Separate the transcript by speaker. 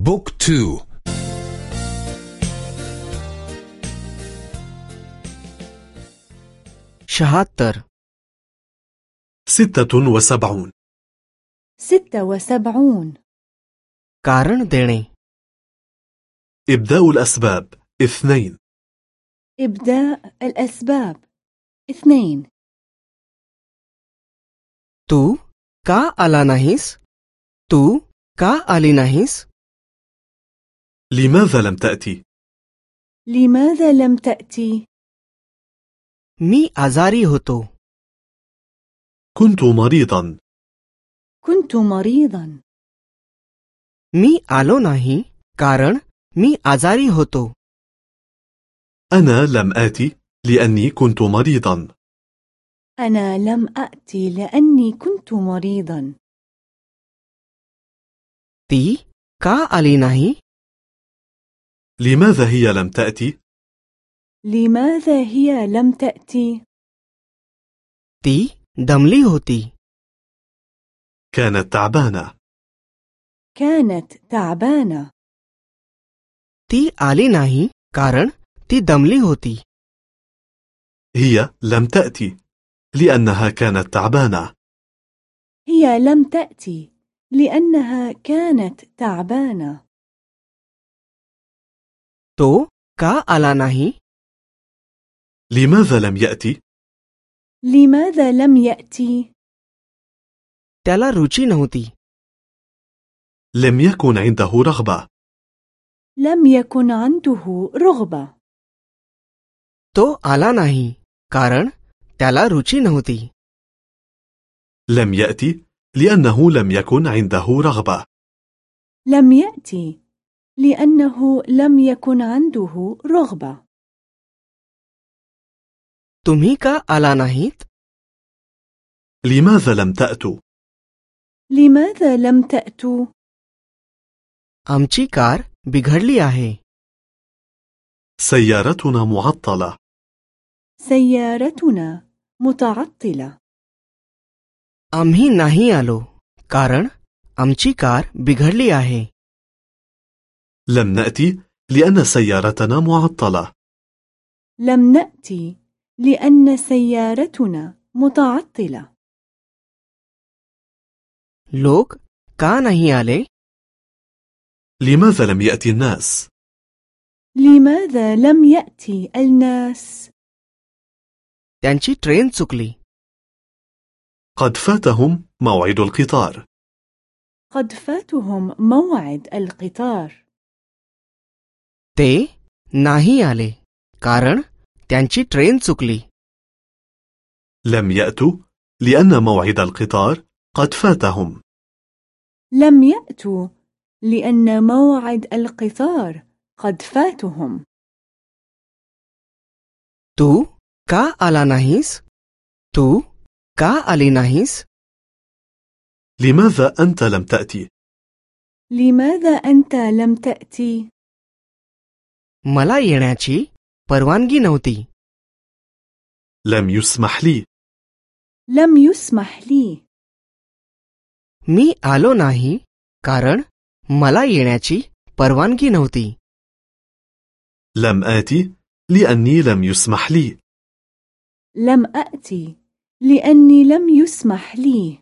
Speaker 1: بوك تو
Speaker 2: شهاتر
Speaker 3: ستة وسبعون
Speaker 4: ستة وسبعون
Speaker 2: कारण देणे
Speaker 3: إبداء الأسباب اثنين
Speaker 4: إبداء الأسباب اثنين
Speaker 2: तू का आला नाहीस तू का आली नाहीस
Speaker 3: لماذا لم تأتي؟
Speaker 4: لماذا لم تأتي؟
Speaker 2: मी आजारी होतो
Speaker 3: كنت مريضا
Speaker 4: كنت مريضا
Speaker 2: मी आलो नाही कारण मी आजारी होतो
Speaker 3: أنا لم آتي لأني كنت مريضا
Speaker 4: أنا لم أأتي لأني كنت مريضا
Speaker 2: ती का आली नाही
Speaker 3: لماذا هي لم تأتي؟
Speaker 4: لماذا هي لم تأتي؟
Speaker 2: ती दमली होती
Speaker 3: كانت تعبانة
Speaker 4: كانت تعبانة
Speaker 2: ती आली नाही कारण ती दमली होती
Speaker 3: هي لم تأتي لأنها كانت تعبانة
Speaker 4: هي لم تأتي لأنها كانت تعبانة
Speaker 2: तो का आला नाही
Speaker 3: لماذا لم يأتي؟
Speaker 4: لماذا لم يأتي؟
Speaker 2: त्याला रुची नव्हती
Speaker 3: لم يكن عنده رغبة
Speaker 4: لم يكن عنده رغبة
Speaker 2: तो आला नाही कारण त्याला रुची नव्हती
Speaker 3: لم يأتي لأنه لم يكن عنده رغبة
Speaker 4: لم يأتي لأنه لم يكن عنده رغبة
Speaker 2: तुम्ही का आला नाहीत
Speaker 3: لماذا لم تأتوا؟
Speaker 4: لماذا لم تأتوا؟
Speaker 2: आमची कार बिघडली आहे
Speaker 3: سيارتنا معطلة
Speaker 4: سيارتنا متعطلة
Speaker 2: आम्ही नाही आलो कारण आमची कार बिघडली आहे
Speaker 3: لم نأتي لأن سيارتنا معطلة
Speaker 4: لم نأتي لأن سيارتنا متعطلة
Speaker 2: लोक का नाही आले
Speaker 3: لماذا لم يأتي الناس؟
Speaker 4: لماذا لم يأتي الناس؟
Speaker 2: त्यांची ट्रेन चुकली
Speaker 3: قد فاتهم موعد القطار
Speaker 4: قد فاتهم موعد القطار
Speaker 2: ते नाही आले कारण त्यांची ट्रेन चुकली
Speaker 3: لم يأتوا لأن موعد القطار قد فاتهم
Speaker 4: لم يأتوا لأن موعد القطار قد فاتهم
Speaker 2: तू का आला नाहीस तू का आली नाहीस
Speaker 3: لماذا أنت لم تأتي؟
Speaker 4: لماذا أنت لم تأتي؟
Speaker 2: मला येण्याची परवानगी नव्हती
Speaker 3: لم يسمح لي
Speaker 4: لم يسمح لي
Speaker 2: मी आलो नाही कारण मला येण्याची परवानगी नव्हती
Speaker 3: لم آتي لأني لم يسمح لي
Speaker 4: لم أأتي لأني لم يسمح لي